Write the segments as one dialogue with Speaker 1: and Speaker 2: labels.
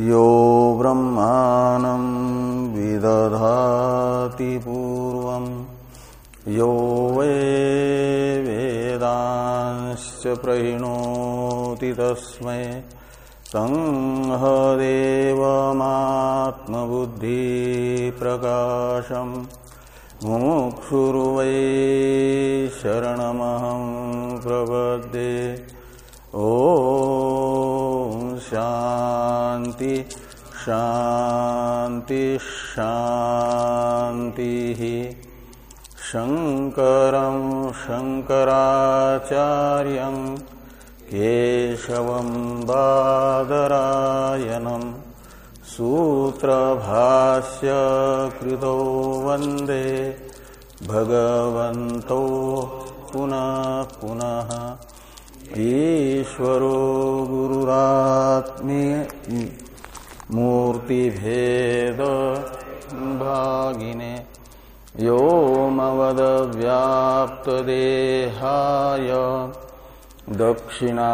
Speaker 1: यो ब्रह्माणं विदधाति पूर्वं। यो वै वेदांश्च प्रहिणोति तस्मै। संहदेवमात्मबुद्धिप्रकाशम् मुमुक्षुर्वै शरणमहं प्रपद्ये। शान्ति शान्तिः शङ्करं शङ्कराचार्यं केशवं बादरायणम् सूत्रभाष्य कृतो वंदे भगवन्तौ पुनः पुनः ईश्वरो गुरुरात्मे मूर्तिभेद भागिने योमवदव्याप्तदेहाय दक्षिणामूर्तये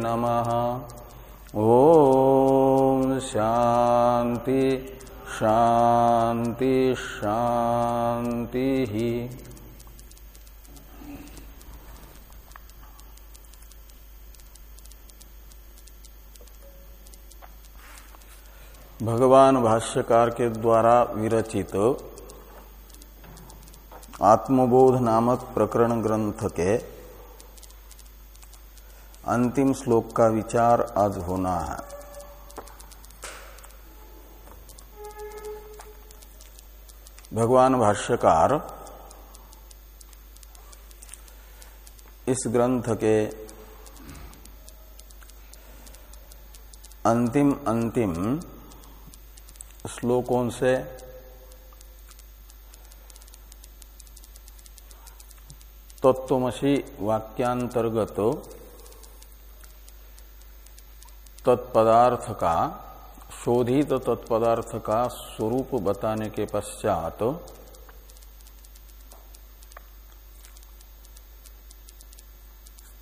Speaker 1: नमः। शांति शांति शांति भगवान भाष्यकार के द्वारा विरचित आत्मबोध नामक प्रकरण ग्रंथ के अंतिम श्लोक का विचार आज होना है। भगवान भाष्यकार इस ग्रंथ के अंतिम अंतिम श्लोकों से? तत्वमसी वाक्यांतर्गत तत्पदार्थ का शोधित तत्पदार्थ का स्वरूप बताने के पश्चात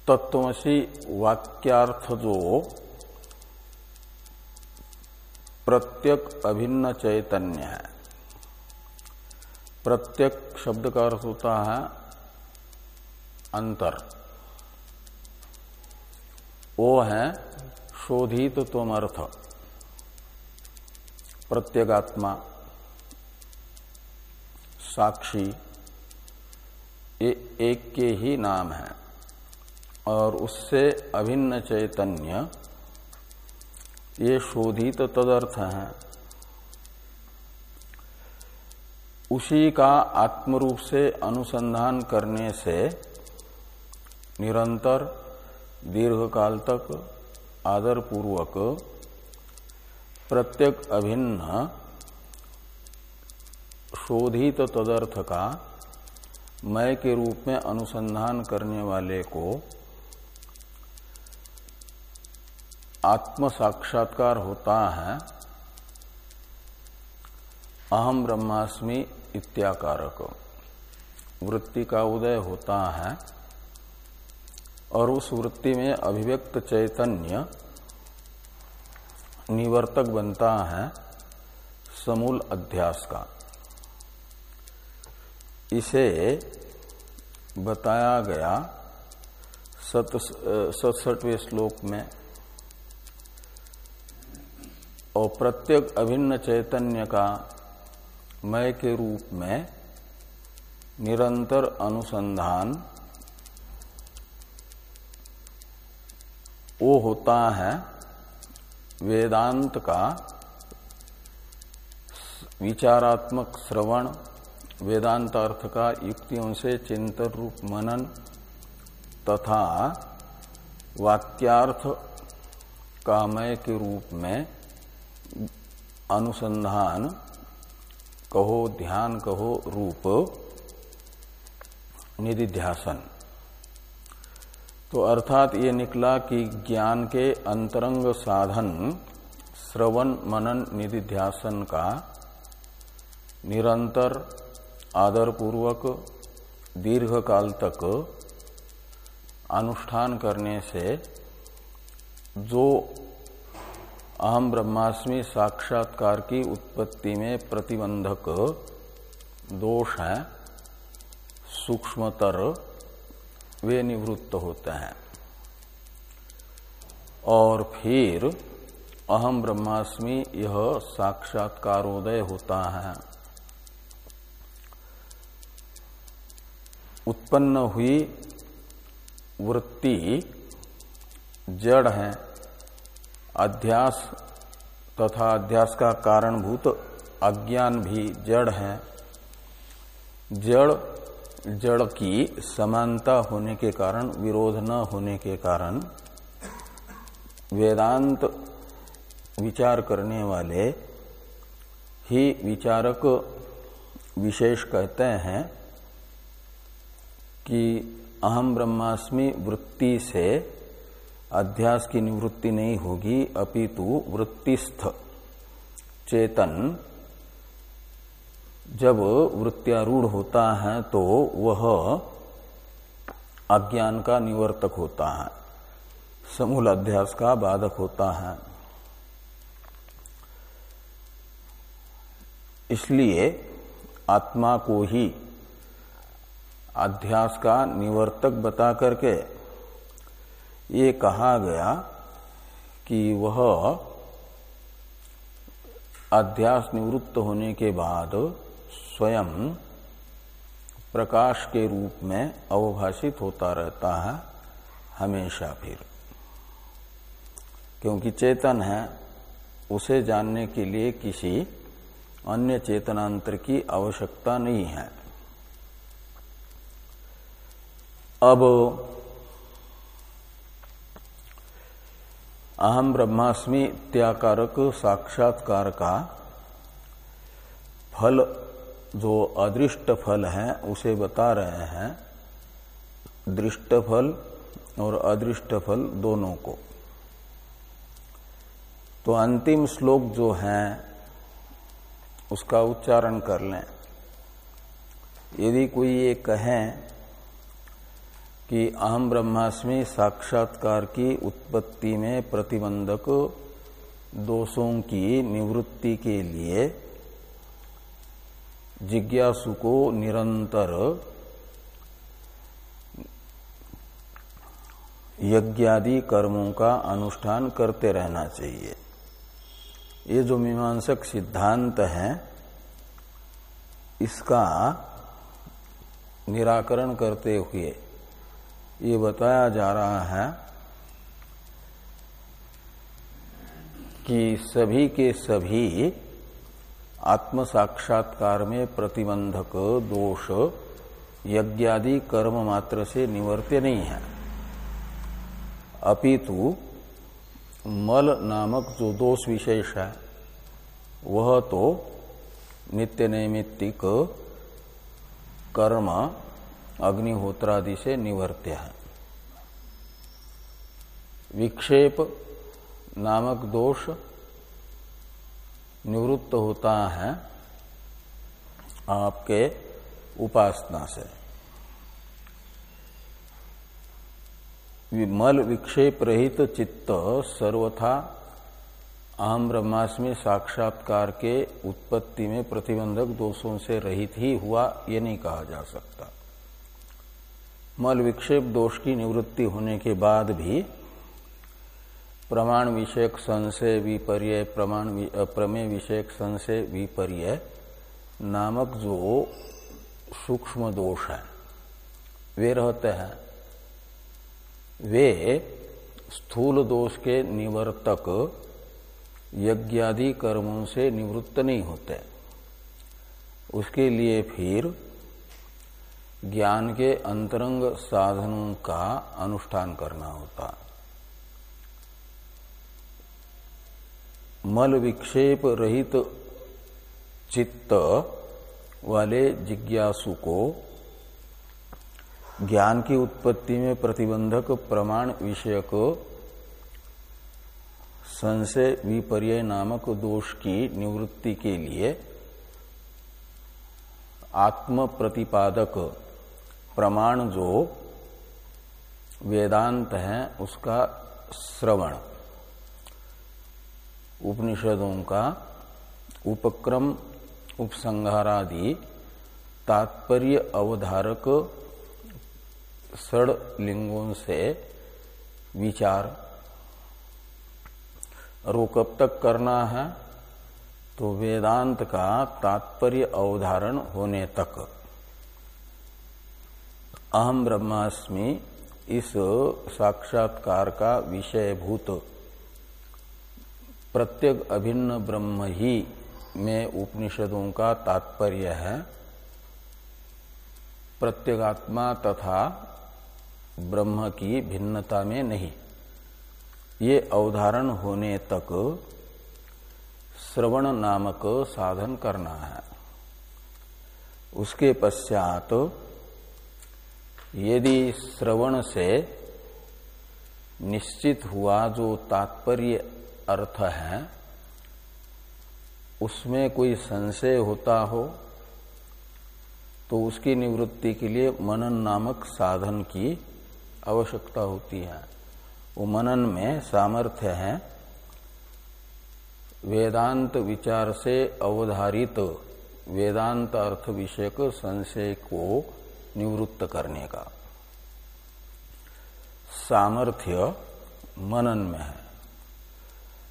Speaker 1: तत्वमसी वाक्यार्थ जो प्रत्यक अभिन्न चैतन्य है। प्रत्यक शब्द का अर्थ होता है अंतर। वो है शोधित तुम अर्थ प्रत्यगात्मा, साक्षी, ये एक के ही नाम है। और उससे अभिन्न चैतन्य ये शोधित तदर्थ है। उसी का आत्मरूप से अनुसंधान करने से निरंतर दीर्घ काल तक आदर पूर्वक प्रत्येक अभिन्न शोधित तदर्थ का मय के रूप में अनुसंधान करने वाले को आत्म साक्षात्कार होता है, अहम ब्रह्मास्मि इत्याकारक। वृत्ति का उदय होता है और उस वृत्ति में अभिव्यक्त चैतन्य निवर्तक बनता है समूल अध्यास का। इसे बताया गया सतसठवें श्लोक में और प्रत्येक अभिन्न चैतन्य का मय के रूप में निरंतर अनुसंधान वो होता है वेदांत का विचारात्मक श्रवण वेदांत अर्थ का युक्तियों से चिंतन रूप मनन तथा वाक्यार्थ कामय के रूप में अनुसंधान, कहो ध्यान, कहो रूप, निधिध्यासन। तो अर्थात ये निकला कि ज्ञान के अंतरंग साधन, श्रवण, मनन, निधिध्यासन का निरंतर, आदरपूर्वक दीर्घ काल तक अनुष्ठान करने से जो अहम ब्रह्मास्मि साक्षात्कार की उत्पत्ति में प्रतिबंधक दोष है, सूक्ष्मतर, वे निवृत्त होते हैं। और फिर अहम ब्रह्मास्मि यह साक्षात्कारोदय होता है। उत्पन्न हुई वृत्ति जड़ है अध्यास तथा अध्यास का कारणभूत अज्ञान भी जड़ है। जड़ जड़ की समानता होने के कारण, विरोध न होने के कारण वेदांत विचार करने वाले ही विचारक विशेष कहते हैं कि अहम ब्रह्मास्मि वृत्ति से अध्यास की निवृत्ति नहीं होगी, अपितु वृत्तिस्थ। चेतन, जब वृत्त्यारूढ़ होता है तो वह अज्ञान का निवर्तक होता है। समूल अध्यास का बाधक होता है। इसलिए आत्मा को ही अध्यास का निवर्तक बता करके ये कहा गया कि वह अध्यास निवृत्त होने के बाद स्वयं प्रकाश के रूप में अवभाषित होता रहता है हमेशा फिर। क्योंकि चेतन है, उसे जानने के लिए किसी अन्य चेतनांतर की आवश्यकता नहीं है। अब अहम ब्रह्मास्मि त्याकारक साक्षात्कार का फल, जो अदृष्ट फल है, उसे बता रहे हैं। दृष्ट फल और अदृष्ट फल दोनों को। तो अंतिम श्लोक जो है, उसका उच्चारण कर लें। यदि कोई ये कहे कि अहम ब्रह्मास्मि साक्षात्कार की उत्पत्ति में प्रतिबंधक दोषों की निवृत्ति के लिए जिज्ञासु को निरंतर यज्ञादि कर्मों का अनुष्ठान करते रहना चाहिए। ये जो मीमांसक सिद्धांत है, इसका निराकरण करते हुए ये बताया जा रहा है कि सभी के सभी आत्म साक्षात्कार में प्रतिबंधक दोष यज्ञादि कर्म मात्र से निवर्त्य नहीं है। अपितु मल नामक जो दोष विशेष है, वह तो नित्य नैमित्तिक कर्म अग्निहोत्रादि से निवर्त्य। है विक्षेप नामक दोष निवृत्त होता है आपके उपासना से। मल विक्षेप रहित चित्त सर्वथा अहम ब्रह्मास्मि साक्षात्कार के उत्पत्ति में प्रतिबंधक दोषों से रहित ही हुआ, ये नहीं कहा जा सकता। मल विक्षेप दोष की निवृत्ति होने के बाद भी प्रमाण विषयक संशय विपर्य, प्रमाण प्रमेय विषयक संशय विपर्य नामक जो सूक्ष्म दोष है, वे रहते हैं। वे स्थूल दोष के निवर्तक यज्ञादि कर्मों से निवृत्त नहीं होते। उसके लिए फिर ज्ञान के अंतरंग साधनों का अनुष्ठान करना होता। मल विक्षेप रहित चित्त वाले जिज्ञासु को ज्ञान की उत्पत्ति में प्रतिबंधक प्रमाण विषयक संशय विपर्य नामक दोष की निवृत्ति के लिए आत्म प्रतिपादक प्रमाण जो वेदांत है, उसका श्रवण। उपनिषदों का उपक्रम, उपसंहारादि तात्पर्य अवधारक सड़ लिंगों से विचार। और वो कब तक करना है? तो वेदांत का तात्पर्य अवधारण होने तक। अहम ब्रह्मास्मि, इस साक्षात्कार का विषयभूत। प्रत्येक अभिन्न ब्रह्म ही में उपनिषदों का तात्पर्य है। प्रत्येगात्मा तथा ब्रह्म की भिन्नता में नहीं। ये अवधारण होने तक श्रवण नामक साधन करना है। उसके पश्चात यदि श्रवण से निश्चित हुआ जो तात्पर्य अर्थ है, उसमें कोई संशय होता हो तो उसकी निवृत्ति के लिए मनन नामक साधन की आवश्यकता होती है। वो मनन में सामर्थ्य है। वेदांत विचार से अवधारित वेदांत अर्थ विषयक संशय को निवृत्त करने का। सामर्थ्य मनन में है।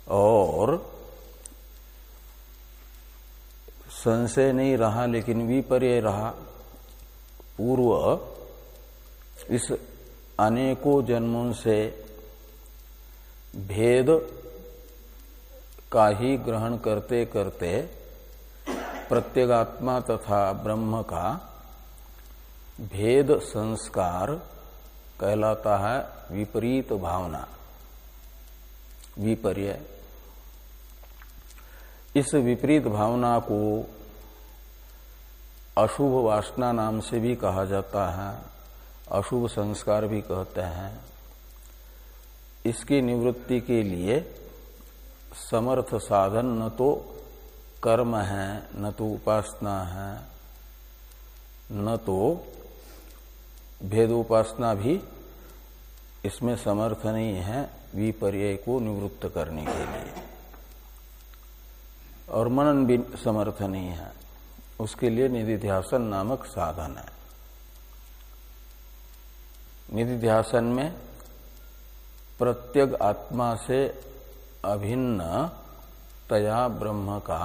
Speaker 1: और संशय नहीं रहा, लेकिन विपर्य रहा। पूर्व इस अनेकों जन्मों से भेद का ही ग्रहण करते करते प्रत्यगात्मा तथा ब्रह्म का भेद संस्कार कहलाता है विपरीत भावना, विपर्य। इस विपरीत भावना को अशुभ वासना नाम से भी कहा जाता है, अशुभ संस्कार भी कहते हैं। इसकी निवृत्ति के लिए समर्थ साधन न तो कर्म है, न तो उपासना है, न तो भेदोपासना भी इसमें समर्थ नहीं है विपर्य को निवृत्त करने के लिए। और मनन भी समर्थ नहीं है, उसके लिए निधिध्यासन नामक साधन है। निधिध्यासन में प्रत्येक आत्मा से अभिन्न तया ब्रह्म का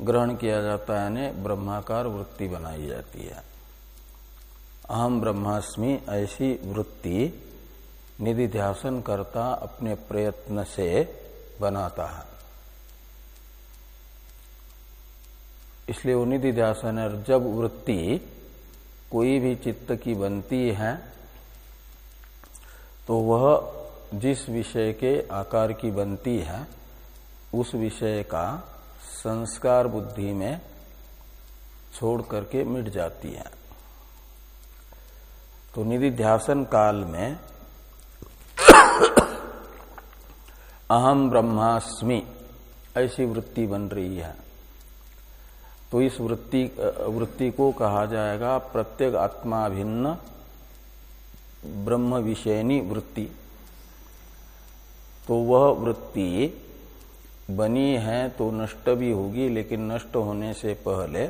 Speaker 1: ग्रहण किया जाता है, यानी ब्रह्माकार वृत्ति बनाई जाती है। अहम ब्रह्मास्मि, ऐसी वृत्ति निधिध्यासन करता अपने प्रयत्न से बनाता है। इसलिए वो निधिध्यासन जब वृत्ति कोई भी चित्त की बनती है तो वह जिस विषय के आकार की बनती है, उस विषय का संस्कार बुद्धि में छोड़ करके मिट जाती है। तो निधिध्यासन काल में अहम ब्रह्मास्मि, ऐसी वृत्ति बन रही है। तो इस वृत्ति वृत्ति को कहा जाएगा प्रत्येक आत्मा भिन्न ब्रह्म विषयनी वृत्ति। तो वह वृत्ति बनी है तो नष्ट भी होगी, लेकिन नष्ट होने से पहले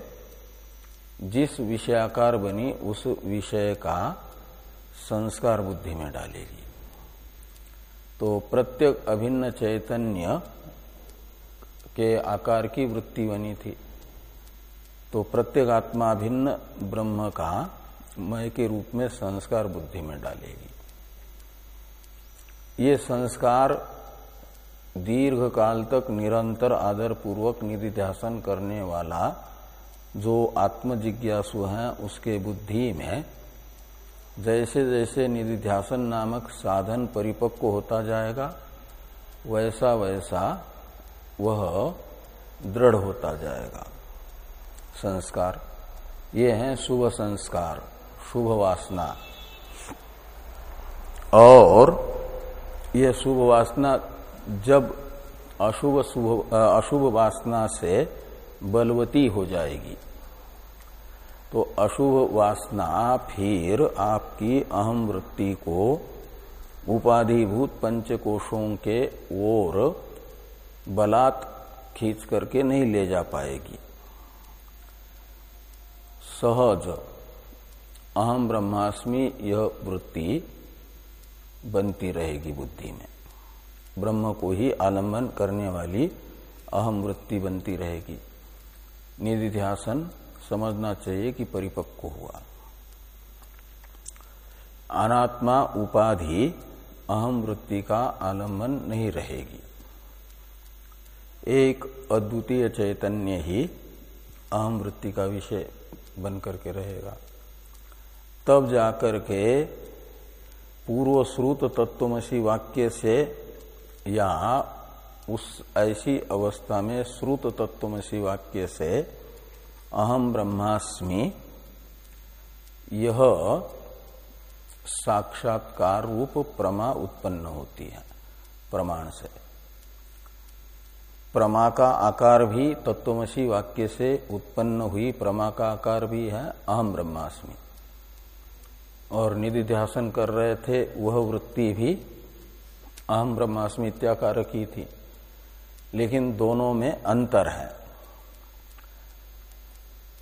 Speaker 1: जिस विषयाकार बनी उस विषय का संस्कार बुद्धि में डालेगी। तो प्रत्येक अभिन्न चैतन्य के आकार की वृत्ति बनी थी। तो प्रत्येक आत्मा भिन्न ब्रह्म का मय के रूप में संस्कार बुद्धि में डालेगी। ये संस्कार दीर्घ काल तक निरंतर आदर पूर्वक निधिध्यासन करने वाला जो आत्मजिज्ञासु है, उसके बुद्धि में जैसे जैसे निधिध्यासन नामक साधन परिपक्व होता जाएगा, वैसा वैसा वह दृढ़ होता जाएगा। संस्कार, ये हैं शुभ संस्कार, शुभ वासना। और यह शुभ वासना जब अशुभ अशुभ वासना से बलवती हो जाएगी। तो अशुभ वासना फिर आपकी अहम वृत्ति को उपाधिभूत पंचकोशों के ओर बलात् खींच करके नहीं ले जा पाएगी। सहज, अहम ब्रह्मास्मि यह वृत्ति बनती रहेगी बुद्धि में। ब्रह्म को ही आलंबन करने वाली अहम वृत्ति बनती रहेगी। निधिध्यासन समझना चाहिए कि परिपक्व हुआ। अनात्मा उपाधि अहम वृत्ति का आलंबन नहीं रहेगी। एक अद्वितीय चैतन्य ही अहम वृत्ति का विषय बन करके रहेगा। तब जाकर के पूर्व श्रुत तत्वमसी वाक्य से या उस ऐसी अवस्था में श्रुत तत्वमसी वाक्य से अहम ब्रह्मास्मि। यह साक्षात्कार रूप प्रमा उत्पन्न होती है, प्रमाण से। प्रमा का आकार भी तत्वमसी वाक्य से उत्पन्न हुई प्रमा का आकार भी है अहम ब्रह्मास्मि। और निधिध्यासन कर रहे थे, वह वृत्ति भी अहम ब्रह्मास्मि इत्याकार की थी। लेकिन दोनों में अंतर है।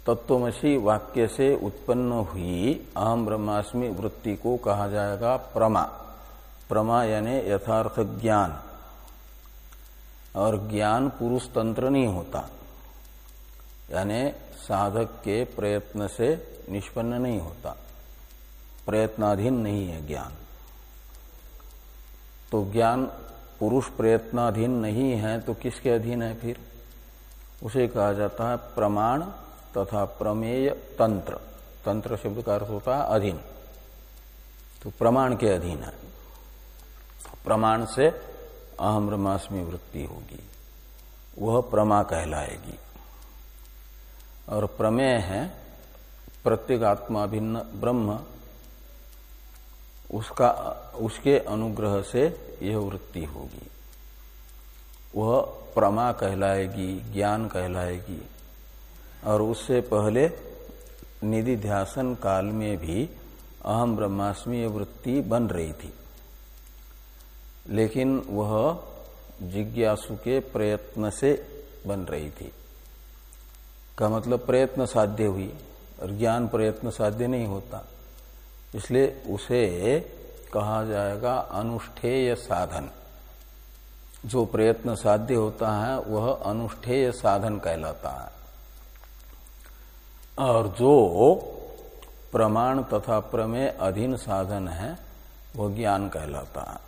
Speaker 1: तत्वमसी वाक्य से उत्पन्न हुई अहम ब्रह्मास्मि वृत्ति को कहा जाएगा प्रमा। प्रमा यानी यथार्थ ज्ञान। और ज्ञान पुरुष तंत्र नहीं होता। यानी साधक के प्रयत्न से निष्पन्न नहीं होता। प्रयत्नाधीन नहीं है ज्ञान। तो ज्ञान पुरुष प्रयत्नाधीन नहीं है तो किसके अधीन है फिर? उसे कहा जाता है प्रमाण तथा प्रमेय तंत्र। तंत्र शब्द का अर्थ होता है अधीन। तो प्रमाण के अधीन है। प्रमाण से अहम ब्रह्मास्मि वृत्ति होगी। वह प्रमा कहलाएगी। और प्रमेय है प्रत्येगात्मा भिन्न ब्रह्म, उसका, उसके अनुग्रह से यह वृत्ति होगी। वह प्रमा कहलाएगी, ज्ञान कहलाएगी। और उससे पहले निधि ध्यासन काल में भी अहम ब्रह्मास्मि वृत्ति बन रही थी। लेकिन वह जिज्ञासु के प्रयत्न से बन रही थी। का मतलब प्रयत्न साध्य हुई और ज्ञान प्रयत्न साध्य नहीं होता। इसलिए उसे कहा जाएगा अनुष्ठेय साधन। जो प्रयत्न साध्य होता है, वह अनुष्ठेय साधन कहलाता है। और जो प्रमाण तथा प्रमेय अधीन साधन है, वो ज्ञान कहलाता है।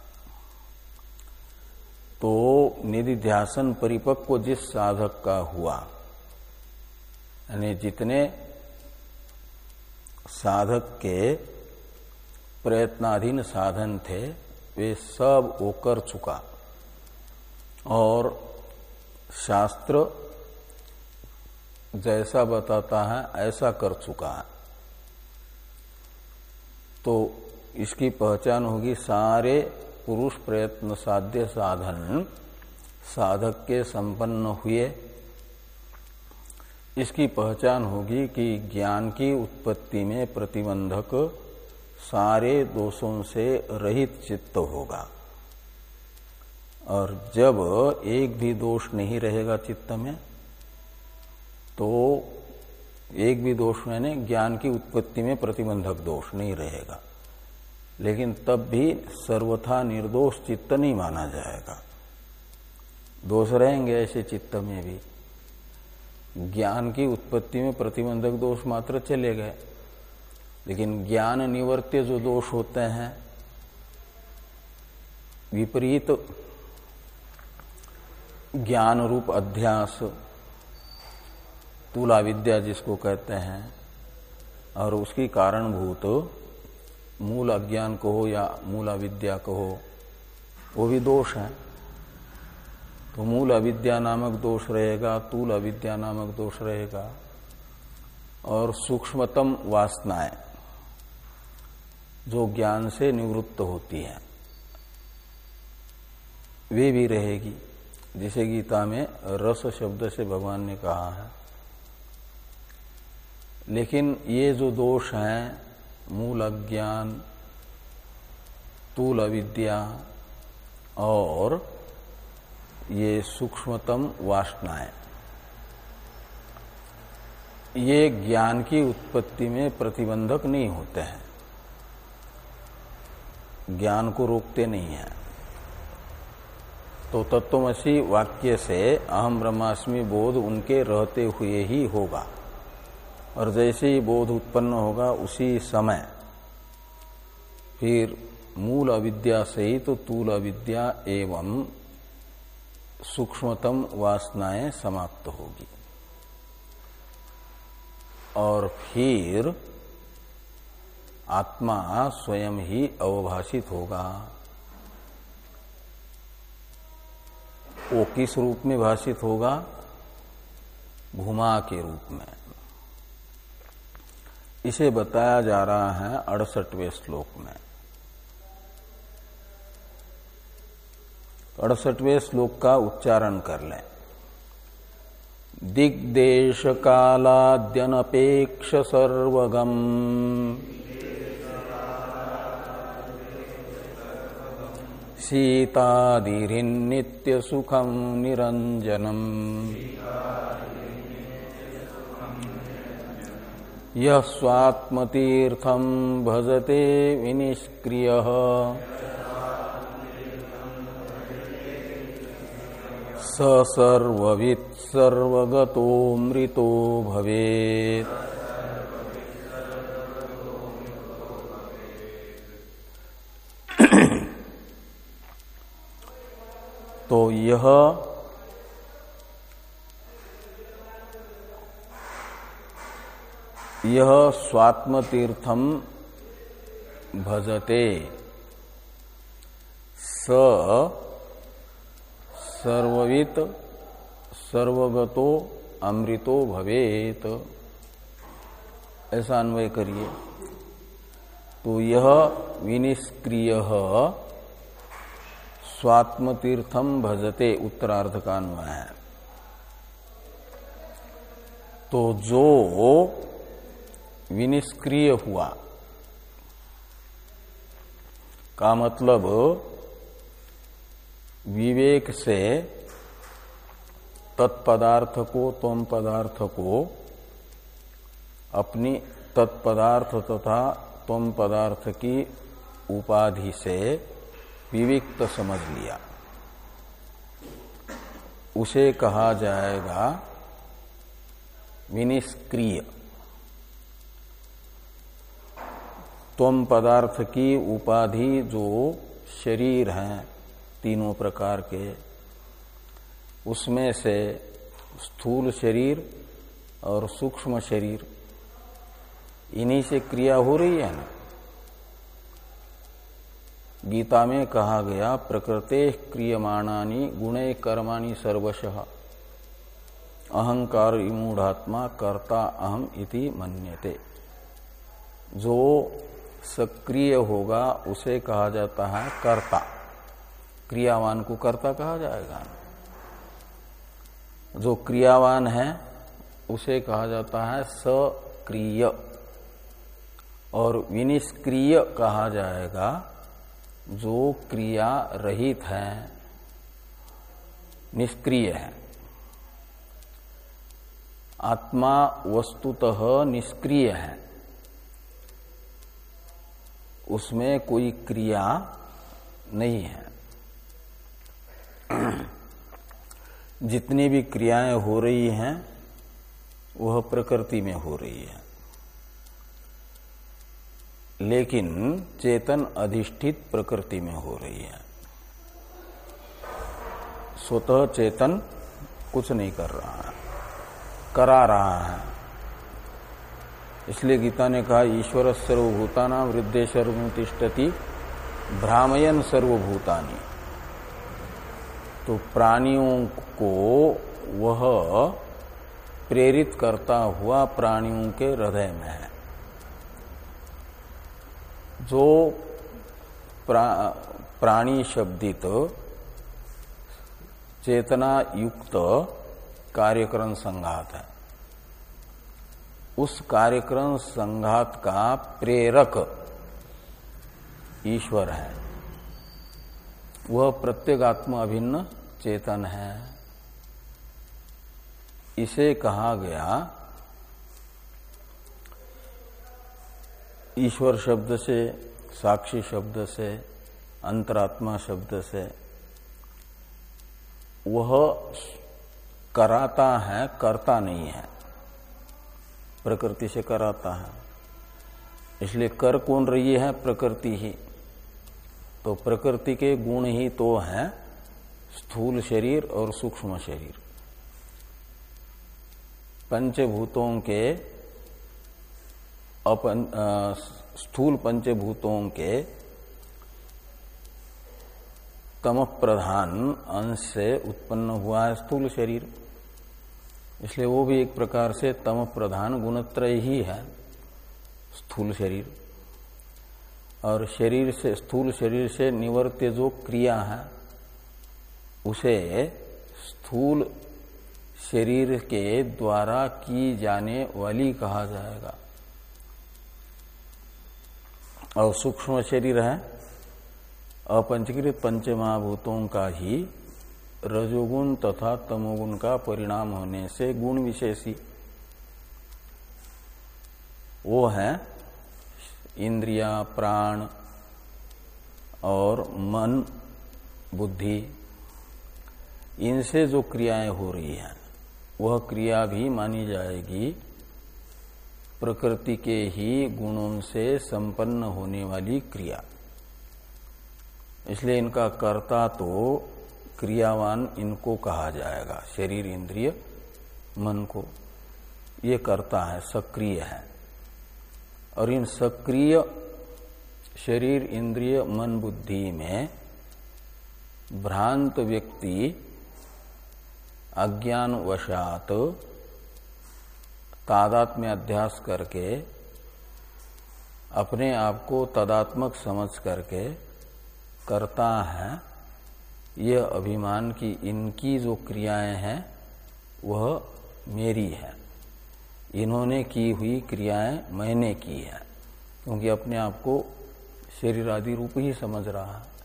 Speaker 1: तो निधिध्यासन परिपक्व जिस साधक का हुआ, यानी जितने साधक के प्रयत्नाधीन साधन थे, वे सब वो कर चुका। और शास्त्र जैसा बताता है, ऐसा कर चुका है। तो इसकी पहचान होगी सारे पुरुष प्रयत्न साध्य साधन। साधक के संपन्न हुए। इसकी पहचान होगी कि ज्ञान की उत्पत्ति में प्रतिबंधक सारे दोषों से रहित चित्त होगा। और जब एक भी दोष नहीं रहेगा चित्त में तो एक भी दोष मैंने ज्ञान की उत्पत्ति में प्रतिबंधक दोष नहीं रहेगा। लेकिन तब भी सर्वथा निर्दोष चित्त नहीं माना जाएगा। दोष रहेंगे ऐसे चित्त में भी। ज्ञान की उत्पत्ति में प्रतिबंधक दोष मात्र चले गए। लेकिन ज्ञान निवर्त्य जो दोष होते हैं, विपरीत ज्ञान रूप अध्यास तुला विद्या जिसको कहते हैं, और उसकी कारणभूत मूल अज्ञान कहो या मूल अविद्या कहो, वो भी दोष है। तो मूल अविद्या नामक दोष रहेगा, तूल अविद्या नामक दोष रहेगा, और सूक्ष्मतम वासनाएँ जो ज्ञान से निवृत्त होती है, वे भी रहेगी। जिसे गीता में रस शब्द से भगवान ने कहा है लेकिन ये जो दोष हैं, मूल अज्ञान, तूल अविद्या और ये सूक्ष्मतम वासनाएँ, ये ज्ञान की उत्पत्ति में प्रतिबंधक नहीं होते हैं। ज्ञान को रोकते नहीं है। तो तत्वमसी वाक्य से अहम ब्रह्मास्मि बोध उनके रहते हुए ही होगा। और जैसे ही बोध उत्पन्न होगा उसी समय फिर मूल अविद्या सहित तो तूल अविद्या एवं सूक्ष्मतम वासनाएँ समाप्त होगी। और फिर आत्मा स्वयं ही अवभाषित होगा। वो किस रूप में भाषित होगा? भूमा के रूप में। इसे बताया जा रहा है अड़सठवें श्लोक में। अड़सठवें श्लोक का उच्चारण कर लें। दिग्देश कालाद्यनपेक्ष सर्वगम। सीतादिरिन्नित्य सुखम निरंजनम यह स्वात्मतीर्थम भजते विनिष्क्रिय। स सर्ववित् सर्वगतो मृतो भवेत्। तो यह यह स्वात्म तीर्थम भजते। स सर्ववित सर्वगतो अमृतो भवेत। ऐसा अन्वय करिए। तो यह विनिष्क्रिय स्वात्म तीर्थम भजते, उत्तरार्ध का अन्वय है। तो जो विनिष्क्रिय हुआ। का मतलब विवेक से तत्पदार्थ को, तम पदार्थ को, अपनी तत्पदार्थ तथा तम पदार्थ की उपाधि से विविक्त समझ लिया। उसे कहा जाएगा विनिष्क्रिय। तम पदार्थ की उपाधि जो शरीर हैं, तीनों प्रकार के। उसमें से स्थूल शरीर और सूक्ष्म शरीर। इन्हीं से क्रिया हो रही है ना? गीता में कहा गया, प्रकृते क्रियमाणानी गुणे कर्माणी सर्वश। अहंकार इमूढ़ात्मा कर्ता अहम इति मन्यते। जो सक्रिय होगा, उसे कहा जाता है कर्ता। क्रियावान को कर्ता कहा जाएगा। जो क्रियावान है, उसे कहा जाता है सक्रिय। और विनिष्क्रिय कहा जाएगा, जो क्रिया रहित है, निष्क्रिय है। आत्मा वस्तुतः निष्क्रिय है। उसमें कोई क्रिया नहीं है। जितनी भी क्रियाएँ हो रही हैं, वह प्रकृति में हो रही है। लेकिन चेतन अधिष्ठित प्रकृति में हो रही है। स्वतः चेतन कुछ नहीं कर रहा है, करा रहा है। इसलिए गीता ने कहा ईश्वर सर्वभूताना वृद्धे सर्वतिष्ठति भ्रामयन सर्वभूतानी। तो प्राणियों को वह प्रेरित करता हुआ प्राणियों के हृदय में है। जो प्रा, प्राणी शब्दित चेतना युक्त कार्यक्रम संघात है। उस कार्यक्रम संघात का प्रेरक ईश्वर है। वह प्रत्येक आत्मा अभिन्न चेतन है। इसे कहा गया ईश्वर शब्द से, साक्षी शब्द से, अंतरात्मा शब्द से। वह कराता है, करता नहीं है। प्रकृति से कराता है। इसलिए कर कौन रही है? प्रकृति ही। तो प्रकृति के गुण ही तो है स्थूल शरीर और सूक्ष्म शरीर। पंचभूतों के अपन स्थूल पंचभूतों के तम प्रधान अंश से उत्पन्न हुआ है स्थूल शरीर। इसलिए वो भी एक प्रकार से तम प्रधान गुणत्रय ही है, स्थूल शरीर। और शरीर से, स्थूल शरीर से निवर्त्य जो क्रिया है, उसे स्थूल शरीर के द्वारा की जाने वाली कहा जाएगा। और सूक्ष्म शरीर है, अपंचकृत पंचमहाभूतों का ही रजोगुण तथा तमोगुण का परिणाम होने से गुण विशेषी। वो है इंद्रिया, प्राण और मन, बुद्धि। इनसे जो क्रियाएँ हो रही हैं, वह क्रिया भी मानी जाएगी। प्रकृति के ही गुणों से संपन्न होने वाली क्रिया। इसलिए इनका कर्ता तो क्रियावान इनको कहा जाएगा, शरीर इंद्रिय मन को। ये करता है, सक्रिय है। और इन सक्रिय शरीर, इंद्रिय, मन बुद्धि में भ्रांत व्यक्ति अज्ञान वशात तादात्म्य अध्यास करके अपने आप को तदात्मक समझ करके करता है। यह अभिमान की इनकी जो क्रियाएँ हैं, वह मेरी है। इन्होंने की हुई क्रियाएँ मैंने की है, क्योंकि अपने आप को शरीर आदि रूप ही समझ रहा है।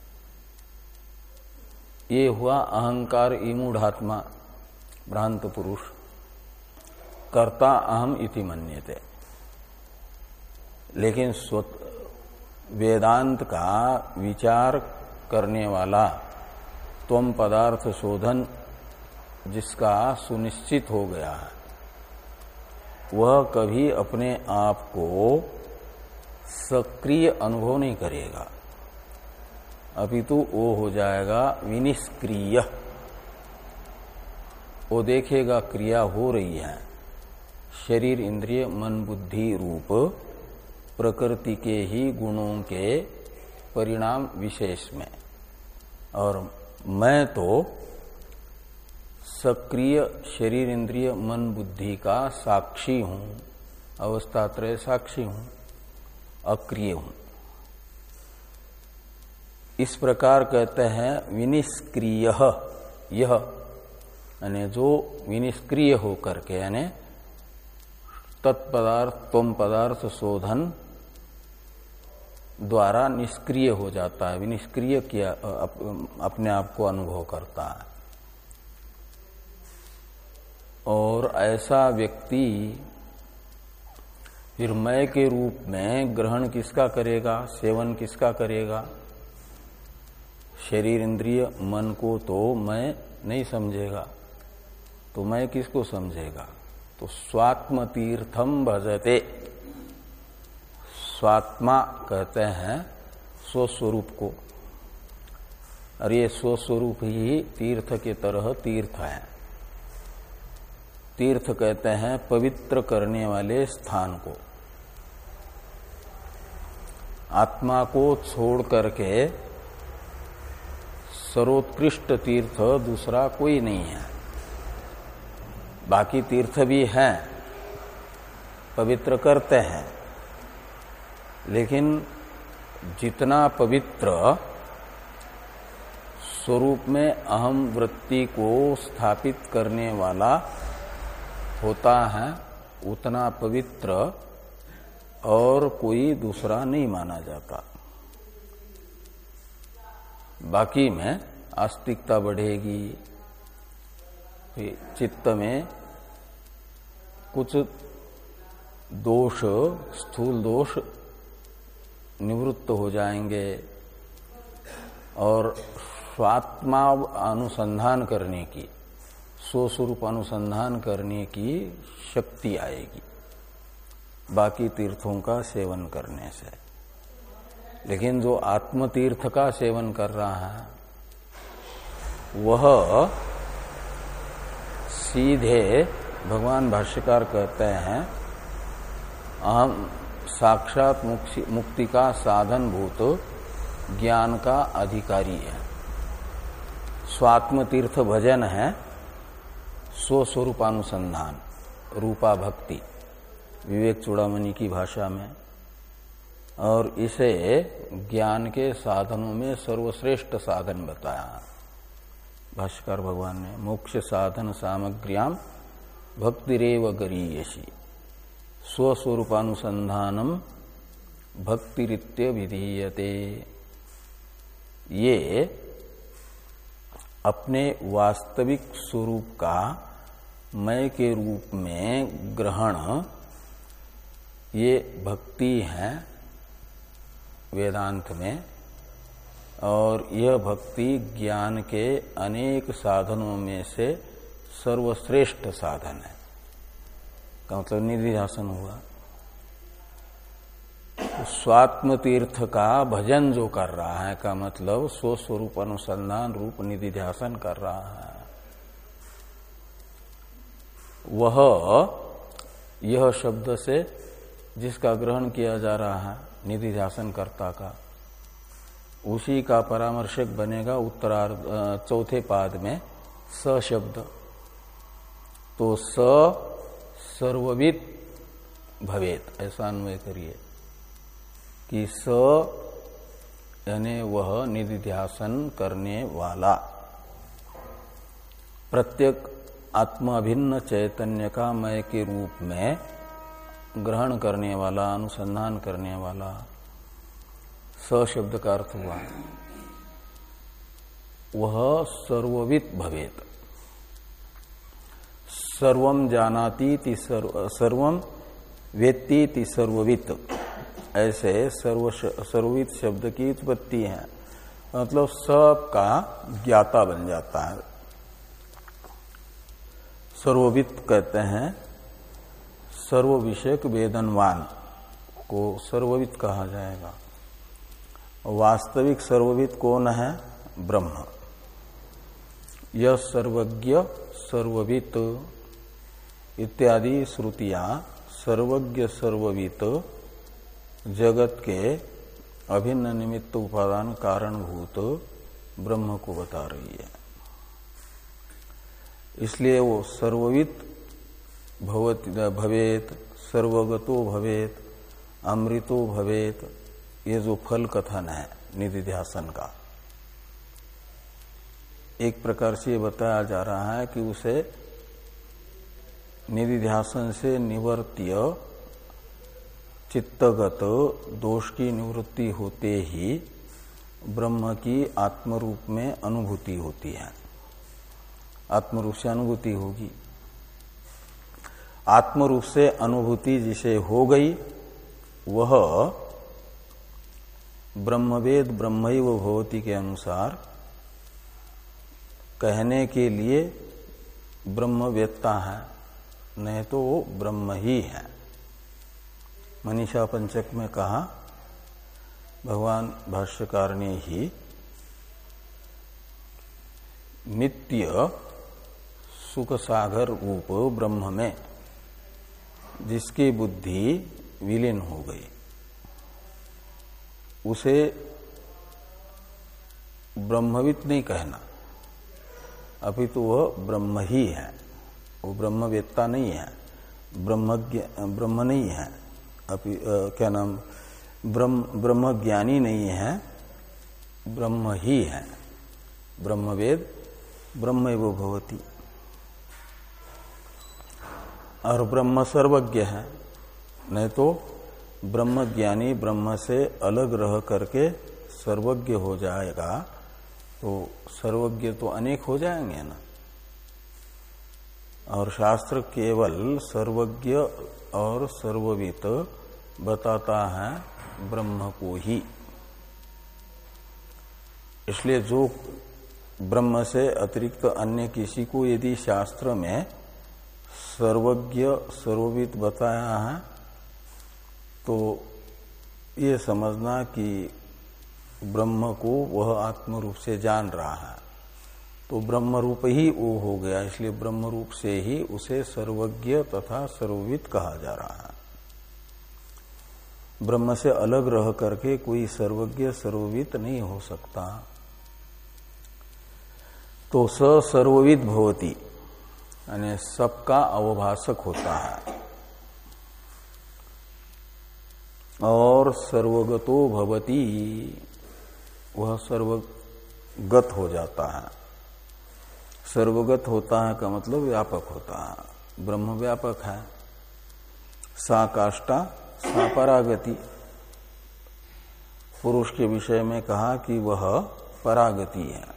Speaker 1: ये हुआ अहंकार इमूढ़ात्मा, भ्रांत पुरुष। कर्ता अहम इति मन्यते। लेकिन वेदांत का विचार करने वाला त्वम पदार्थ शोधन, जिसका सुनिश्चित हो गया है। वह कभी अपने आप को सक्रिय अनुभव नहीं करेगा। अपितु वो हो जाएगा विनिष्क्रिय। वो देखेगा क्रिया हो रही है। शरीर इंद्रिय, मन बुद्धि रूप, प्रकृति के ही गुणों के परिणाम विशेष में। और मैं तो सक्रिय शरीर इंद्रिय मन बुद्धि का साक्षी हूँ, अवस्थात्रय साक्षी हूँ, अक्रिय हूँ। इस प्रकार कहते हैं विनिष्क्रिय, यह, यानी जो विनिष्क्रिय होकर के, यानी तत्पदार्थ तम पदार्थ शोधन द्वारा निष्क्रिय हो जाता है विनिष्क्रिय किया अप, अपने आप को अनुभव करता है। और ऐसा व्यक्ति फिर मय के रूप में ग्रहण किसका करेगा सेवन किसका करेगा? शरीर इंद्रिय मन को तो मैं नहीं समझेगा तो मैं किसको समझेगा? तो स्वात्म तीर्थम भजते। स्वात्मा कहते हैं स्वस्वरूप को। और ये स्वस्वरूप ही तीर्थ के तरह तीर्थ है। तीर्थ कहते हैं पवित्र करने वाले स्थान को। आत्मा को छोड़ करके सर्वोत्कृष्ट तीर्थ दूसरा कोई नहीं है। बाकी तीर्थ भी हैं, पवित्र करते हैं। लेकिन जितना पवित्र स्वरूप में अहम वृत्ति को स्थापित करने वाला होता है, उतना पवित्र और कोई दूसरा नहीं माना जाता। बाकी में आस्तिकता बढ़ेगी चित्त में कुछ दोष, स्थूल दोष निवृत्त हो जाएँगे और स्वात्मा अनुसंधान करने की, स्वस्वरूप अनुसंधान करने की शक्ति आएगी। बाकी तीर्थों का सेवन करने से। लेकिन जो आत्म तीर्थ का सेवन कर रहा है, वह सीधे भगवान भाष्यकार कहते हैं, अहम साक्षात मुक्ति का साधन भूत, ज्ञान का अधिकारी है। स्वात्म तीर्थ भजन है स्वस्वरूपानुसंधान रूपा भक्ति। विवेक चूड़ामणि की भाषा में। और इसे ज्ञान के साधनों में सर्वश्रेष्ठ साधन बताया। भाष्कर भगवान ने, मोक्ष साधन सामग्र्याम भक्तिरेव गरीयसी। स्वस्वरूपानुसंधानम भक्तिरित्य विधीयते ये अपने वास्तविक स्वरूप का मय के रूप में ग्रहण, ये भक्ति है वेदांत में, और यह भक्ति ज्ञान के अनेक साधनों में से सर्वश्रेष्ठ साधन है। का मतलब निधिध्यासन हुआ। तो स्वात्म तीर्थ का भजन जो कर रहा है, का मतलब स्वस्वरूप अनुसंधान रूप निधि ध्यासन कर रहा है। वह, यह शब्द से जिसका ग्रहण किया जा रहा है निधि ध्यासन कर्ता का, उसी का परामर्शक बनेगा उत्तरार्ध चौथे पाद में स शब्द। तो स सर्वविद भवेत, ऐसा अन्वय करिए। कि स यानी वह निधिध्यासन करने वाला। प्रत्येक आत्माभिन्न चैतन्य का मय के रूप में ग्रहण करने वाला, अनुसंधान करने वाला, स शब्द का अर्थ हुआ। वह सर्ववित भवेत। सर्वम जानाती सर्वम वेत्ती सर्ववित। ऐसे सर्व सर्वित शब्द की उत्पत्ति है। मतलब सब का ज्ञाता बन जाता है। सर्ववित कहते हैं सर्व विषयक वेदनवान को सर्ववित कहा जाएगा। वास्तविक सर्ववित कौन है? ब्रह्म। यह सर्वज्ञ सर्ववित। इत्यादि श्रुतियाँ सर्वज्ञ सर्ववित जगत के अभिन्न निमित्त उपादान कारणभूत ब्रह्म को बता रही है। इसलिए वो सर्ववित भवेत सर्वगतो भवेत, अमृतो भवेत, ये जो फल कथन है निधि ध्यासन का। एक प्रकार से ये बताया जा रहा है कि उसे निधि ध्यासन से निवर्त्य चित्तगत दोष की निवृत्ति होते ही ब्रह्म की आत्म रूप में अनुभूति होती है। आत्म रूप से अनुभूति होगी। आत्म रूप से अनुभूति जिसे हो गई, वह ब्रह्मवेद ब्रह्म भवती के अनुसार कहने के लिए ब्रह्मवेत्ता है। नहीं तो वो ब्रह्म ही है। मनीषा पंचक में कहा, भगवान भाष्यकार ने ही नित्य सुख सागर रूप ब्रह्म में, जिसकी बुद्धि विलीन हो गई, उसे ब्रह्मवित नहीं कहना अभी तो वह ब्रह्म ही है। वो ब्रह्मवेत्ता नहीं है। ब्रह्म ब्रह्म नहीं है। अपि क्या नाम, ब्रह्म ब्रह्म ज्ञानी नहीं है, ब्रह्म ही है। ब्रह्मवेद, ब्रह्म वो भवती। और ब्रह्म सर्वज्ञ है। नहीं तो ब्रह्म ज्ञानी ब्रह्म से अलग रह करके सर्वज्ञ हो जाएगा। तो सर्वज्ञ तो अनेक हो जाएँगे ना। और शास्त्र केवल सर्वज्ञ और सर्ववित बताता है ब्रह्म को ही। इसलिए जो ब्रह्म से अतिरिक्त अन्य किसी को यदि शास्त्र में सर्वज्ञ, सर्ववित बताया है तो ये समझना कि ब्रह्म को वह आत्म रूप से जान रहा है। तो ब्रह्म रूप ही वो हो गया, इसलिए ब्रह्म रूप से ही उसे सर्वज्ञ तथा सर्वविद कहा जा रहा है। ब्रह्म से अलग रह करके कोई सर्वज्ञ सर्ववित नहीं हो सकता। तो स सर्वविद भवती, यानी सबका अवभाषक होता है। और सर्वगतो भवती, वह सर्वगत हो जाता है। सर्वगत होता है का मतलब व्यापक होता है। ब्रह्म व्यापक है। सा काष्टा सा परागति पुरुष के विषय में कहा कि वह परागति है।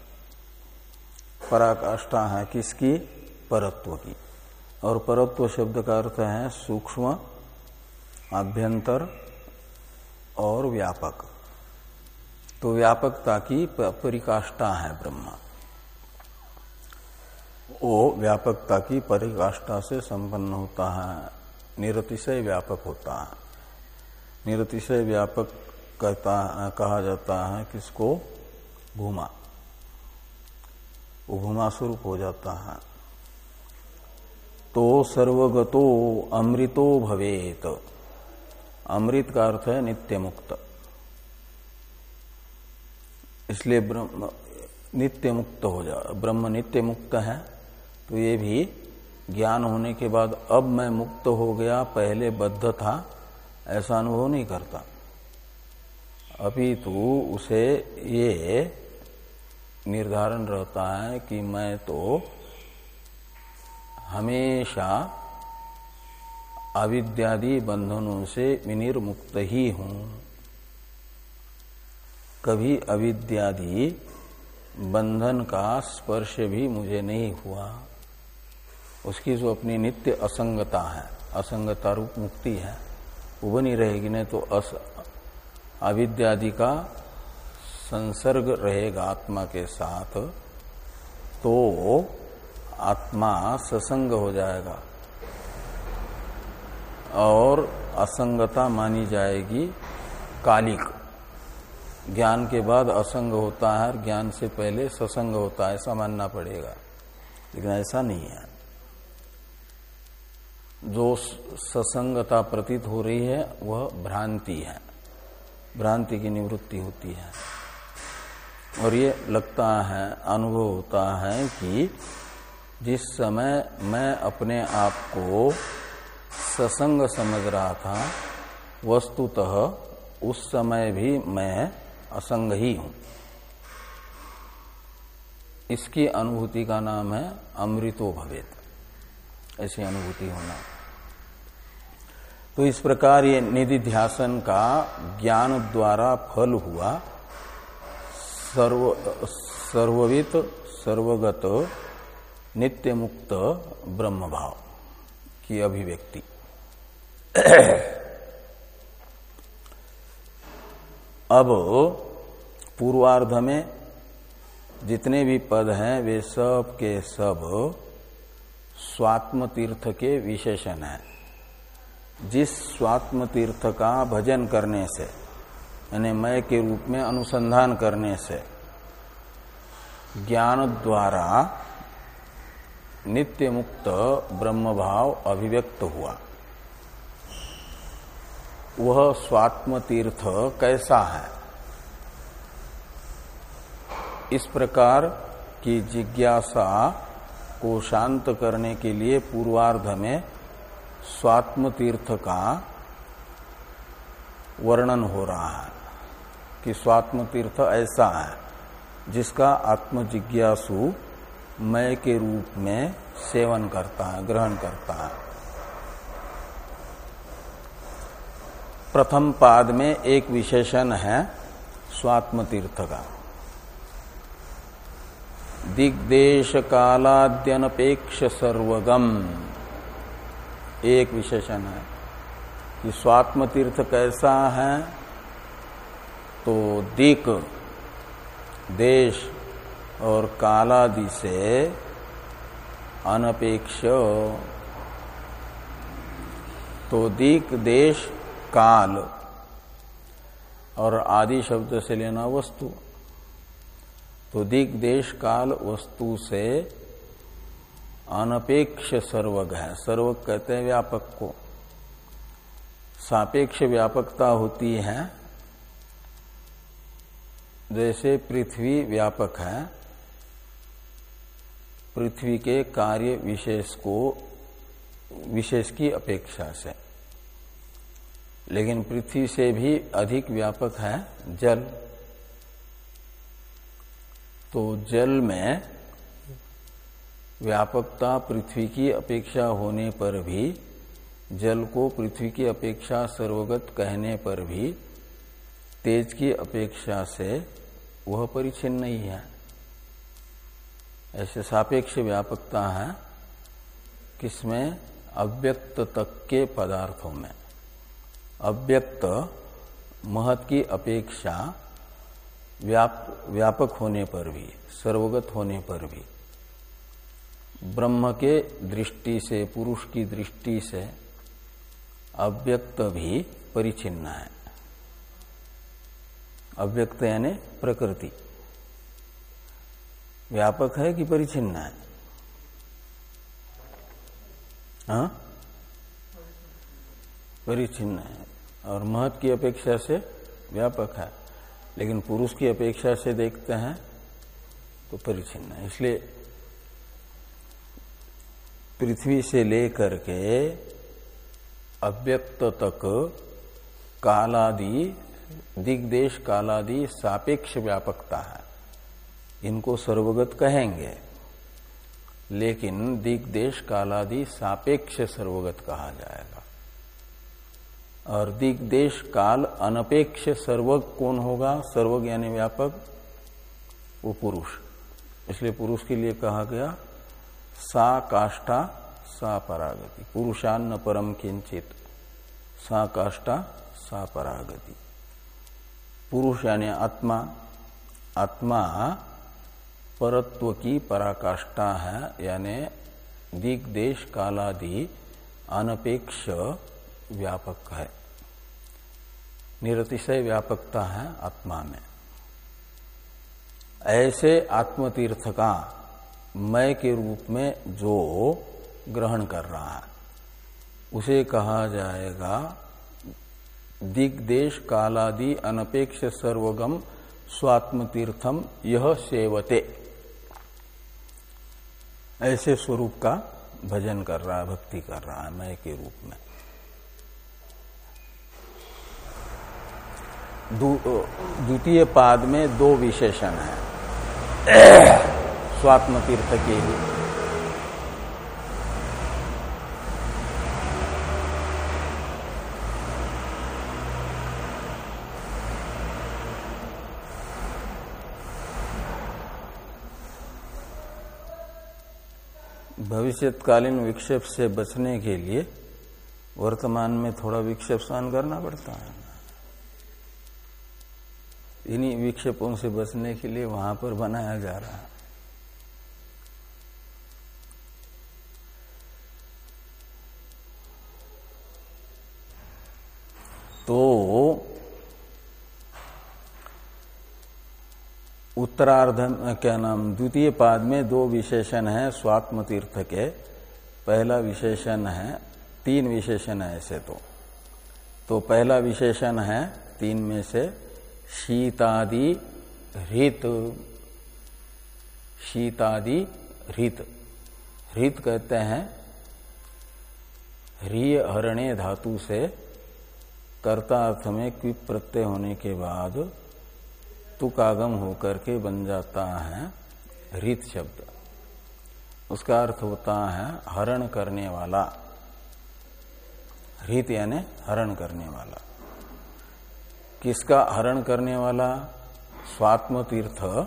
Speaker 1: पराकाष्ठा है किसकी? परत्व की। और परत्व शब्द का अर्थ है सूक्ष्म, आभ्यंतर और व्यापक। तो व्यापकता की परिकाष्ठा है ब्रह्म। वो व्यापकता की परिकाष्ठा से संपन्न होता है। निरतिशय व्यापक होता है। निरतिशय व्यापक कहता कहा जाता है किसको? भूमा। उभमा स्वरूप हो जाता है। तो सर्वगतो अमृतो भवेत। अमृत का अर्थ है नित्य मुक्त इसलिए ब्रह्म नित्य मुक्त हो जा, ब्रह्म नित्य मुक्त है। तो ये भी ज्ञान होने के बाद अब मैं मुक्त हो गया, पहले बद्ध था, ऐसा अनुभव नहीं करता। अभी तो उसे ये निर्धारण रहता है कि मैं तो हमेशा अविद्यादि बंधनों से विनिर्मुक्त ही हूँ। कभी अविद्यादि बंधन का स्पर्श भी मुझे नहीं हुआ। उसकी जो अपनी नित्य असंगता है, असंगता रूप मुक्ति है, वो बनी रहेगी, नहीं तो अस, अविद्यादि का संसर्ग रहेगा आत्मा के साथ तो आत्मा ससंग हो जाएगा। और असंगता मानी जाएगी कालिक। ज्ञान के बाद असंग होता है और ज्ञान से पहले ससंग होता है, ऐसा मानना पड़ेगा। लेकिन ऐसा नहीं है। जो ससंगता प्रतीत हो रही है, वह भ्रांति है। भ्रांति की निवृत्ति होती है। और ये लगता है, अनुभव होता है कि जिस समय मैं अपने आप को ससंग समझ रहा था, वस्तुतः उस समय भी मैं असंग ही हूँ। इसकी अनुभूति का नाम है अमृतो भवेत। ऐसी अनुभूति होना। तो इस प्रकार ये निधि ध्यासन का ज्ञान द्वारा फल हुआ। सर्व, सर्ववित, सर्वगत नित्य मुक्त ब्रह्म भाव की अभिव्यक्ति। अब पूर्वार्ध में जितने भी पद हैं, वे सब के सब स्वात्म तीर्थ के विशेषण हैं। जिस स्वात्म तीर्थ का भजन करने से, यानी मय के रूप में अनुसंधान करने से, ज्ञान द्वारा नित्य मुक्त ब्रह्म भाव अभिव्यक्त हुआ। वह स्वात्म तीर्थ कैसा है? इस प्रकार की जिज्ञासा को शांत करने के लिए पूर्वार्ध में स्वात्म तीर्थ का वर्णन हो रहा है कि स्वात्म तीर्थ ऐसा है, जिसका आत्म जिज्ञासु मय के रूप में सेवन करता है, ग्रहण करता है। प्रथम पाद में एक विशेषण है स्वात्म तीर्थ का। दिग्देश कालाद्यनपेक्ष सर्वगम। एक विशेषण है कि स्वात्म तीर्थ कैसा है तो दिक, देश और कालादि से अनपेक्ष। तो दिक, देश, काल और आदि शब्द से लेना वस्तु। तो दिक, देश, काल, वस्तु से अनपेक्ष सर्वग है। सर्वग कहते हैं व्यापक को। सापेक्ष व्यापकता होती है। जैसे पृथ्वी व्यापक है, पृथ्वी के कार्य विशेष को, विशेष की अपेक्षा से। लेकिन पृथ्वी से भी अधिक व्यापक है जल। तो जल में व्यापकता पृथ्वी की अपेक्षा होने पर भी जल को पृथ्वी की अपेक्षा सर्वगत कहने पर भी तेज की अपेक्षा से वह परिचिन नहीं है। ऐसे सापेक्ष व्यापकता है किसमें? अव्यक्त तक के पदार्थों में। अव्यक्त महत की अपेक्षा व्याप, व्यापक होने पर भी सर्वगत होने पर भी। ब्रह्म के दृष्टि से, पुरुष की दृष्टि से अव्यक्त भी परिचिन्न है। अव्यक्त यानी प्रकृति। व्यापक है कि परिचिन्न है? हा? परिचिन्न है। और महत की अपेक्षा से व्यापक है। लेकिन पुरुष की अपेक्षा से देखते हैं तो परिचिन्न है। इसलिए पृथ्वी से लेकर के अव्यक्त तक कालादि, दिग्देश कालादि सापेक्ष व्यापकता है। इनको सर्वगत कहेंगे। लेकिन दिग्देश कालादि सापेक्ष सर्वगत कहा जाएगा। और दिग्देश काल अनपेक्ष सर्वग कौन होगा? सर्वग यानी व्यापक। वो पुरुष। इसलिए पुरुष के लिए कहा गया सा काष्ठा, सा परागति। पुरुषान्न परम किंचित सा काष्ठा, सा परागति। पुरुष यानी आत्मा। आत्मा परत्व की पराकाष्ठा है, यानी दिग्देश कालादि अनपेक्ष व्यापक है। निरतिशय व्यापकता है आत्मा में। ऐसे आत्मतीर्थ का मय के रूप में जो ग्रहण कर रहा है, उसे कहा जाएगा दिग्देश कालादि अनपेक्ष सर्वगम स्वात्म तीर्थम यह सेवते। ऐसे स्वरूप का भजन कर रहा है, भक्ति कर रहा है मय के रूप में। द्वितीय पाद में दो विशेषण है। स्वात्म तीर्थ के लिए भविष्यकालीन विक्षेप से बचने के लिए वर्तमान में थोड़ा विक्षेप सहन करना पड़ता है। इन्हीं विक्षेपों से बचने के लिए वहाँ पर बनाया जा रहा है। तो उत्तरार्ध क्या नाम, द्वितीय पाद में दो विशेषण है स्वात्म तीर्थ के। पहला विशेषण है, तीन विशेषण है ऐसे तो। तो पहला विशेषण है, तीन में से शीतादि हृत शीतादि हृत हृत कहते हैं ह्रिय हरणे धातु से कर्ता अर्थ में क्विप प्रत्यय होने के बाद तुकागम होकर के बन जाता है हृत शब्द। उसका अर्थ होता है हरण करने वाला। हृत यानी हरण करने वाला। किसका हरण करने वाला? स्वात्म तीर्थ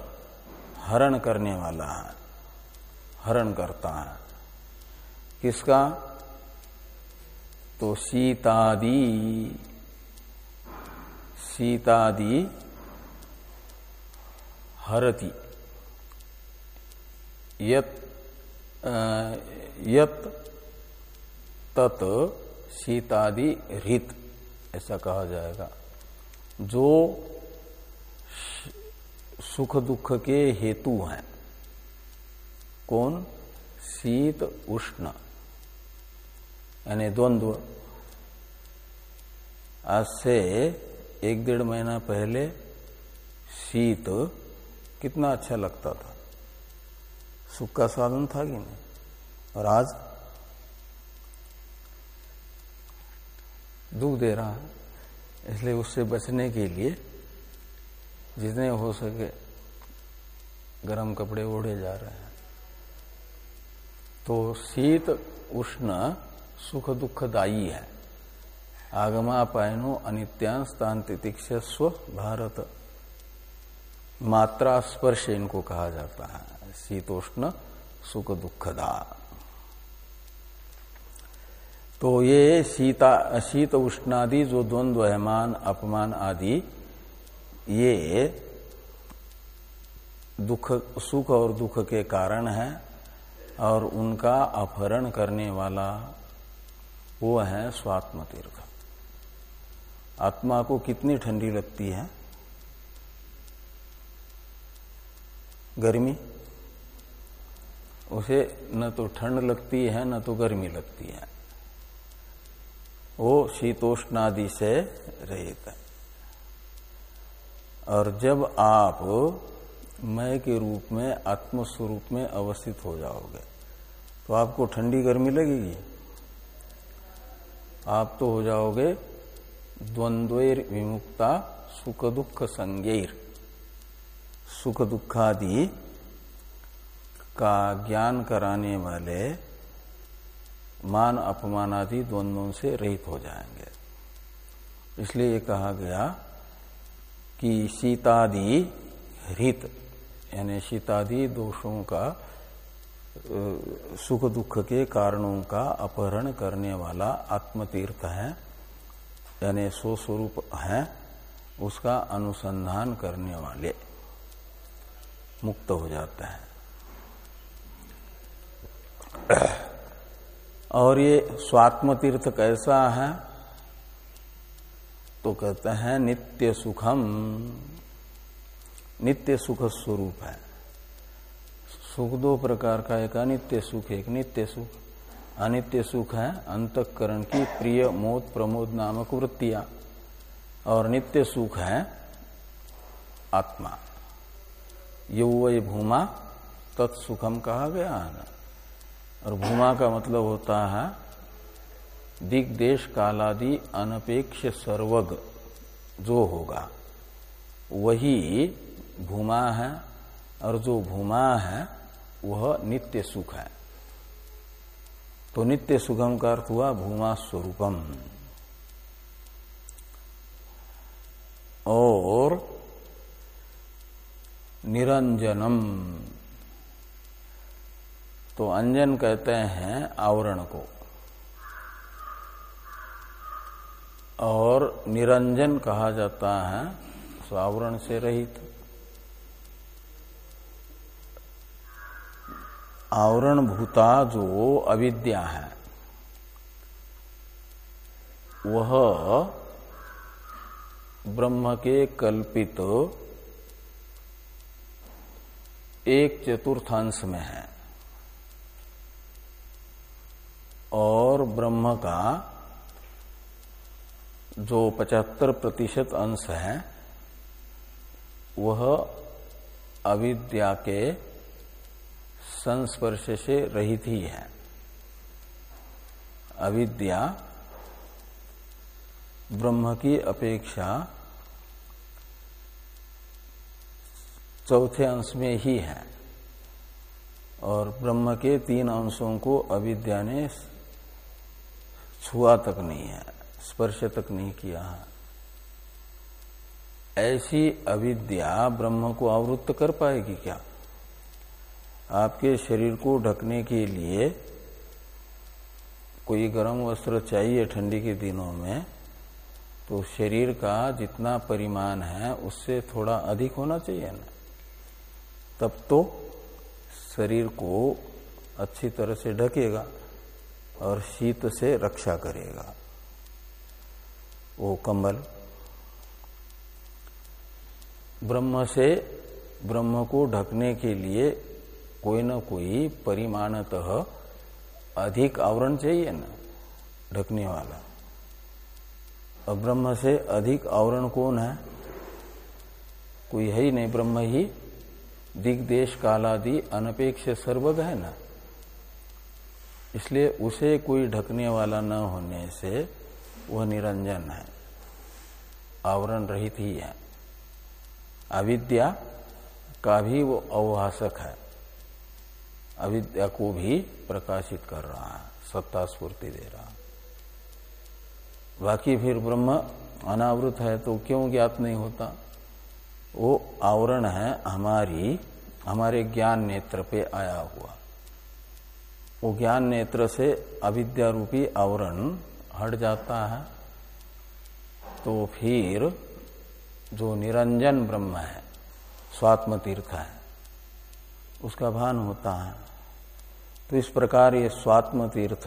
Speaker 1: हरण करने वाला है। हरण करता है। किसका? तो सीतादि सीतादि हरति। यत यत तत् सीतादि रित ऐसा कहा जाएगा। जो सुख दुख के हेतु हैं। कौन? शीत उष्ण। यानी द्वंद्व। से एक डेढ़ महीना पहले शीत कितना अच्छा लगता था। सुख का साधन था कि नहीं? और आज दुख दे रहा है, इसलिए उससे बचने के लिए जितने हो सके गर्म कपड़े ओढ़े जा रहे हैं। तो शीत उष्ण सुख दुखदायी है। आगमा पायनो अनित्यांस्तान तितिक्षस्व भारत। मात्रा स्पर्श इनको कहा जाता है। शीतोष्ण सुख दुखदा। तो ये शीता, शीत उष्णादि जो द्वंद्व है मान अपमान आदि, ये दुख, सुख और दुख के कारण है और उनका अपहरण करने वाला वो है स्वात्म तीर्थ आत्मा को कितनी ठंडी लगती है? गर्मी? उसे न तो ठंड लगती है, न तो गर्मी लगती है। वो शीतोष्णादि से रहित है। और जब आप मय के रूप में, आत्मस्वरूप में अवस्थित हो जाओगे तो आपको ठंडी गर्मी लगेगी। आप तो हो जाओगे द्वंद्वेर विमुक्ता सुख दुख संज्ञर सुख दुखादि का ज्ञान कराने वाले मान अपमान आदि द्वंद्वों से रहित हो जाएँगे। इसलिए ये कहा गया कि शीतादि हित यानी शीतादि दोषों का सुख दुख के कारणों का अपहरण करने वाला आत्मतीर्थ है। यानी सो स्वरूप है, उसका अनुसंधान करने वाले मुक्त हो जाते हैं। और ये स्वात्म तीर्थ कैसा है? तो कहते हैं नित्य सुखम। नित्य सुख स्वरूप है। सुख दो प्रकार का, एक अनित्य सुख, एक नित्य सुख। अनित्य सुख है, अंतकरण की प्रिय मोद प्रमोद नामक वृत्तियाँ। और नित्य सुख है, आत्मा। यो वही भूमा, तत्सुखम कहा गया है ना? और भूमा का मतलब होता है, दिग्देश कालादि अनपेक्ष सर्वग, जो होगा। वही भूमा है, और जो भूमा है, वह नित्य सुख है। तो नित्य सुगम का अर्थ हुआ भूमा स्वरूपम। और निरंजनम। तो अंजन कहते हैं आवरण को। और निरंजन कहा जाता है स्वावरण से रहित। आवरण भूता जो अविद्या है, वह ब्रह्म के कल्पित एक चतुर्थांश में है और ब्रह्म का जो पचहत्तर प्रतिशत अंश है, वह अविद्या के संस्पर्श से रहित ही है। अविद्या ब्रह्म की अपेक्षा चौथे अंश में ही है और ब्रह्म के तीन अंशों को अविद्या ने छुआ तक नहीं है, स्पर्श तक नहीं किया है। ऐसी अविद्या ब्रह्म को आवृत्त कर पाएगी क्या? आपके शरीर को ढकने के लिए कोई गर्म वस्त्र चाहिए ठंडी के दिनों में तो शरीर का जितना परिमाण है उससे थोड़ा अधिक होना चाहिए ना। तब तो शरीर को अच्छी तरह से ढकेगा और शीत से रक्षा करेगा। वो कंबल ब्रह्म से ब्रह्म को ढकने के लिए कोई न कोई परिमाणतः अधिक आवरण चाहिए ना ढकने वाला। और ब्रह्म से अधिक आवरण कौन है? कोई है ही नहीं, ब्रह्म ही। दिग्देश कालादि अनपेक्ष सर्वग है ना। इसलिए उसे कोई ढकने वाला न होने से वह निरंजन है। आवरण रहित ही है। अविद्या का भी वो अवहासक है। अविद्या को भी प्रकाशित कर रहा है, सत्ता स्फूर्ति दे रहा बाकी फिर ब्रह्म अनावृत है तो क्यों ज्ञात नहीं होता? वो आवरण है हमारी, हमारे ज्ञान नेत्र पे आया हुआ। वो ज्ञान नेत्र से अविद्या रूपी आवरण हट जाता है। तो फिर जो निरंजन ब्रह्म है स्वात्म तीर्थ है, उसका भान होता है। तो इस प्रकार ये स्वात्म तीर्थ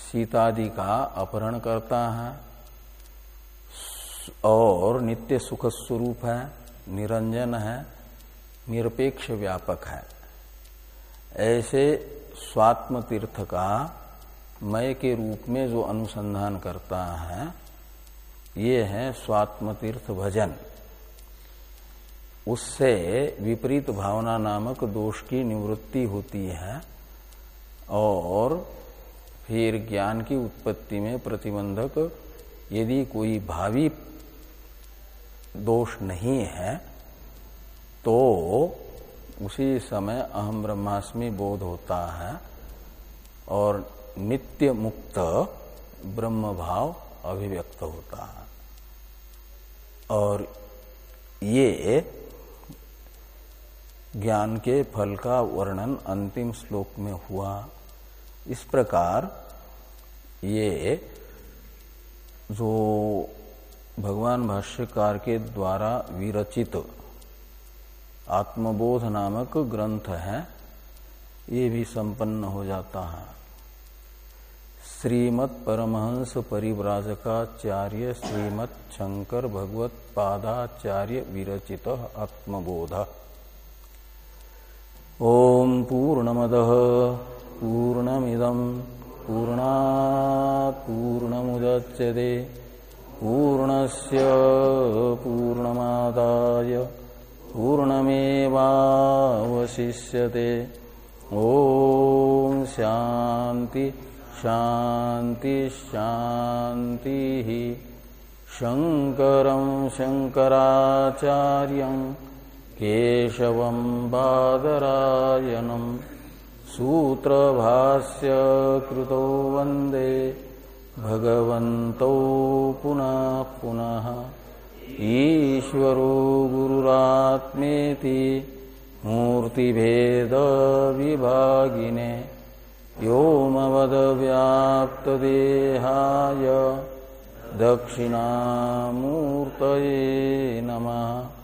Speaker 1: सीतादि का अपहरण करता है। और नित्य सुख स्वरूप है, निरंजन है, निरपेक्ष व्यापक है। ऐसे स्वात्म तीर्थ का मय के रूप में जो अनुसंधान करता है, ये है स्वात्म तीर्थ भजन। उससे विपरीत भावना नामक दोष की निवृत्ति होती है और फिर ज्ञान की उत्पत्ति में प्रतिबंधक यदि कोई भावी दोष नहीं है तो उसी समय अहम ब्रह्मास्मि बोध होता है और नित्य मुक्त ब्रह्म भाव अभिव्यक्त होता है। और ये ज्ञान के फल का वर्णन अंतिम श्लोक में हुआ। इस प्रकार ये जो भगवान भाष्यकार के द्वारा विरचित आत्मबोध नामक ग्रंथ है, ये भी संपन्न हो जाता है। श्रीमत् परमहंस परिव्राजकाचार्य श्रीमत् शंकर भगवत पादाचार्य विरचित आत्मबोध। ओम पूर्णमद पूर्णमिदम पूर्णा पूर्णमुदच्यते पूर्णस्य पूर्णमादाय पूर्णमेवावशिष्यते। ओम शांति शांति शांति। शंकर शंकराचार्य केशव बादरायणम सूत्रभाष्य कृतो वंदे भगवन्तौ पुनः पुनः। ईश्वरो गुरुरात्मेति मूर्तिभेदविभागिने व्योमवदव्याप्तदेहाय दक्षिणामूर्तये नमः।